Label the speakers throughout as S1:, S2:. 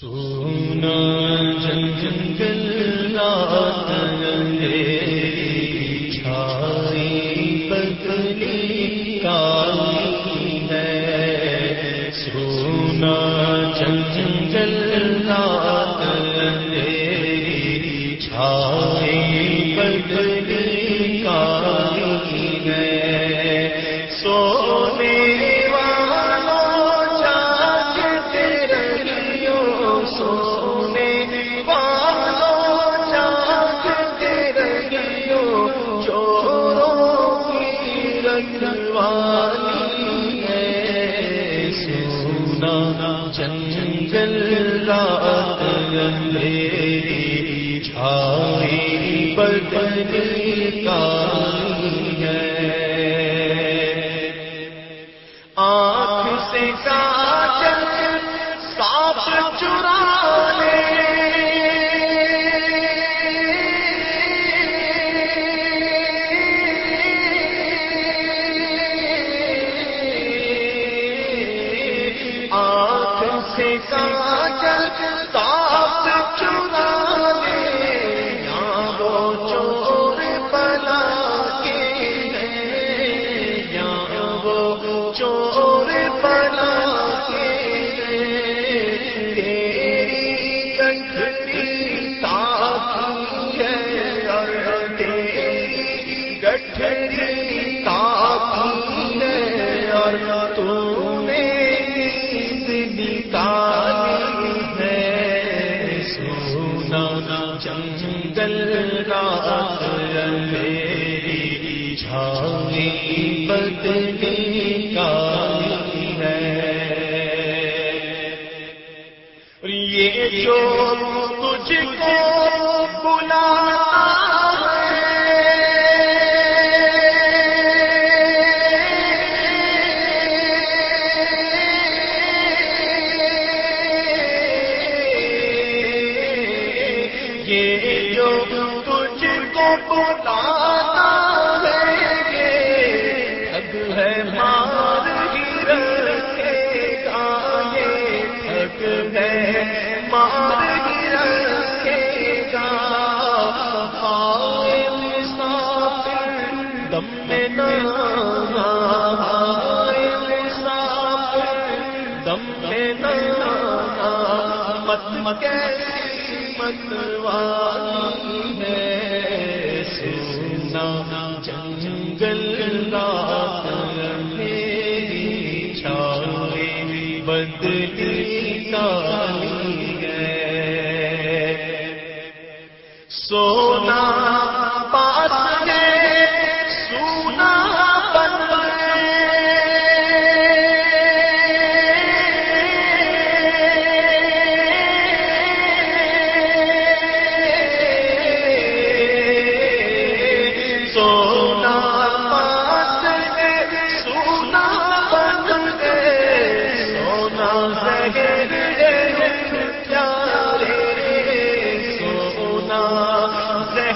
S1: سونا جنگل جن کا سونا جنگل کا میری چھاؤنی بدلی کا ہے۔ یہ جو تجھ کو رحمت مت ہے سونا جنگل میری بدلی ہے۔ سو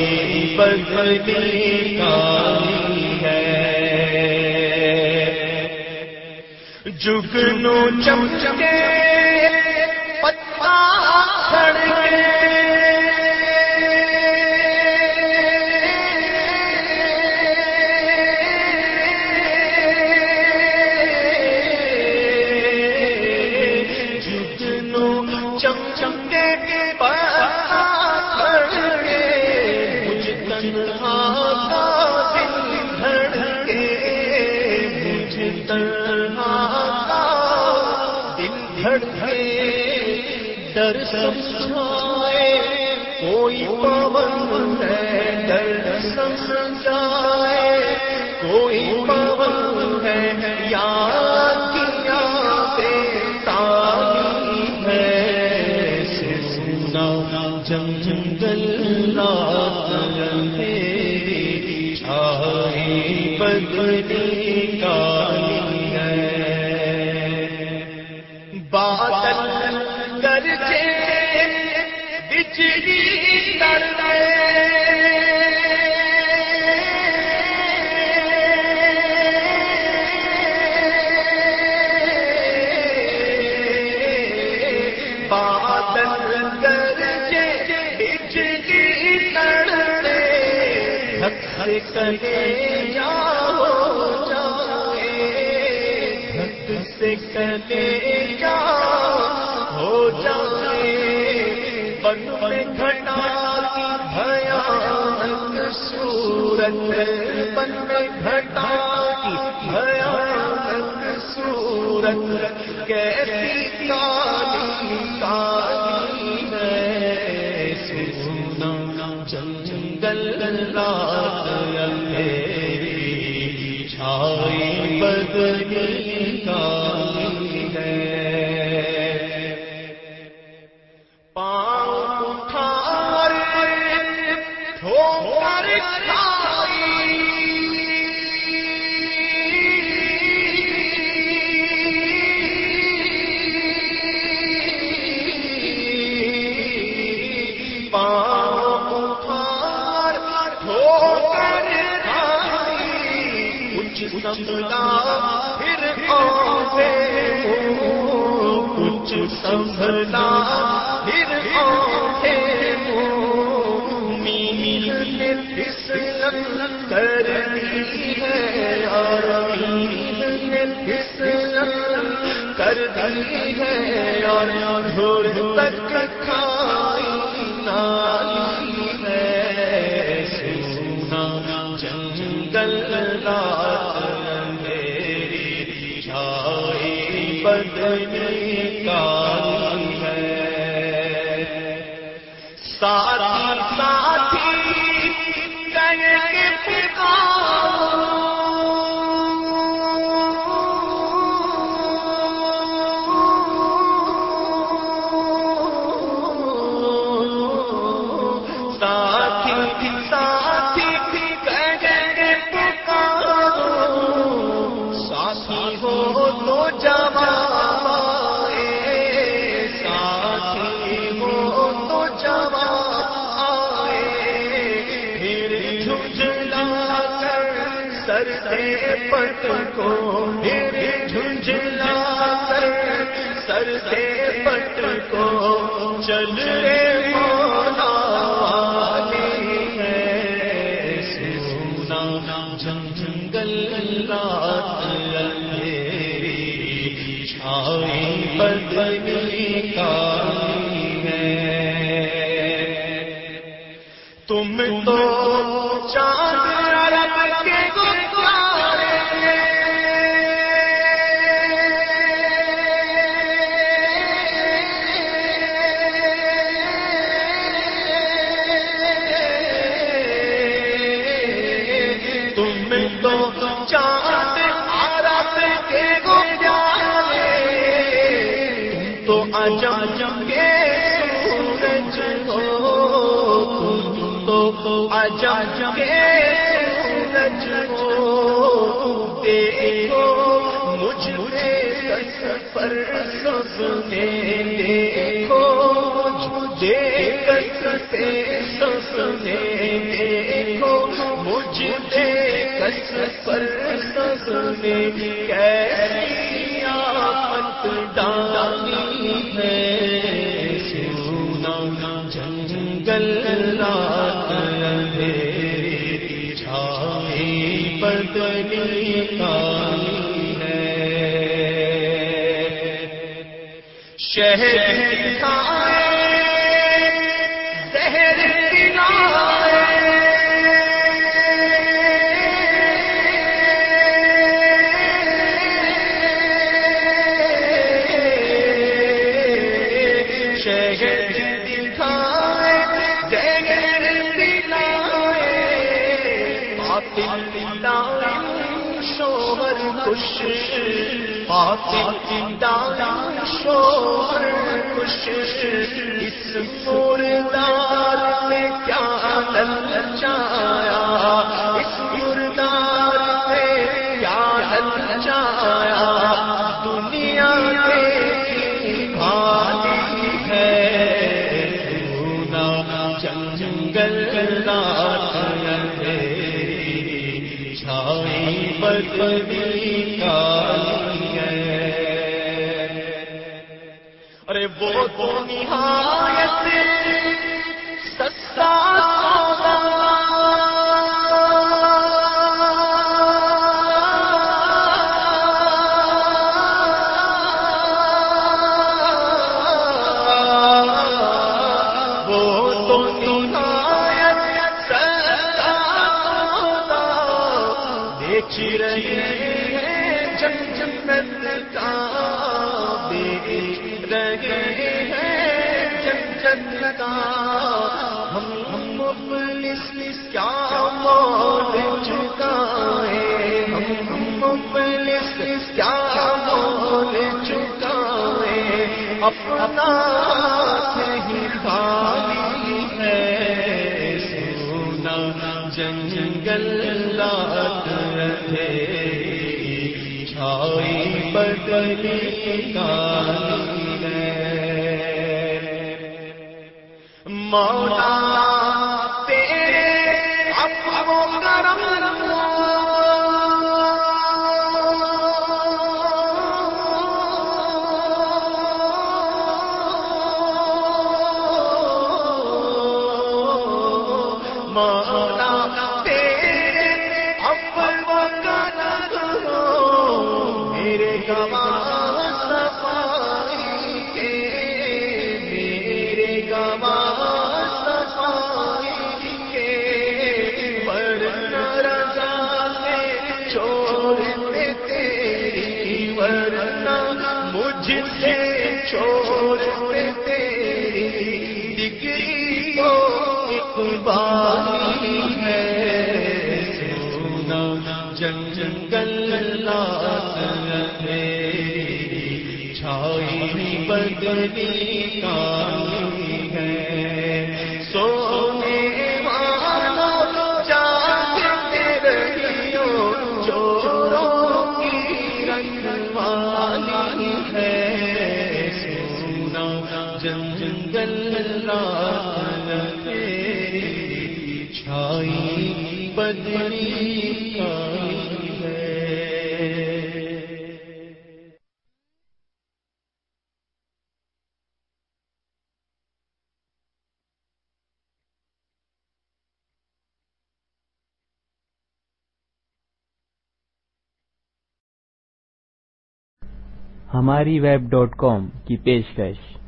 S1: میری بدلی کالی ہے۔ جگنو چمچمے پتا کھڑے کوئی پون ہے ڈر سمجھائے۔ کوئی پون ہے، یاد کیا تاری ہے۔ سنا جنگل رات چھائی بدلی کالی ہے۔ بادل بادل گرجے بجلی جائے۔ ہت سے کلے جا ہو جائے بن گھٹا کی بھیانک صورت کیسی کالی کالی ہے سونا جنگل رات اندھیری چھائی بدلی کالی سمجھا پھر کچھ سنبھلا پھر آوے میل نے پھسلن کر دی ہے، اور میل نے پھسلن کر دی ہے، اور تک کو جھنجھلا کر سر سے پٹ کو چل رہے تم تو اجم کے سورج ہو دیکھو، مجھ میں پر سپنے دیکھو مجھے کس سے سپنے دیکھو مجھے کس پر سپنے کیسی آفت ڈالی ہے سونا جنگل رات چھائی ہے۔ شہر باطل ڈالا شوہر خوش اس مردار میں کیا للچایا اس کو نہار کا ہم مفلس کیا مول چکائے؟ ہم ہم مفلس کیا مول چکائے؟ اپنا ہی خالی ہے، سونا جنگل رات اندھیری چھائی بدلی کالی مولا تیرے افو کرم مولا تیرے افو کرم میرے گواہ جنگل رات چھائی بدلی کالی ہے۔ سونے والا جاگتے رہیو چوروں کی رنگ والی ہے۔ سونا جنگل رات چھائی بدلی کالی ہے
S2: ہماری ویب ڈاٹ کام کی پیشکش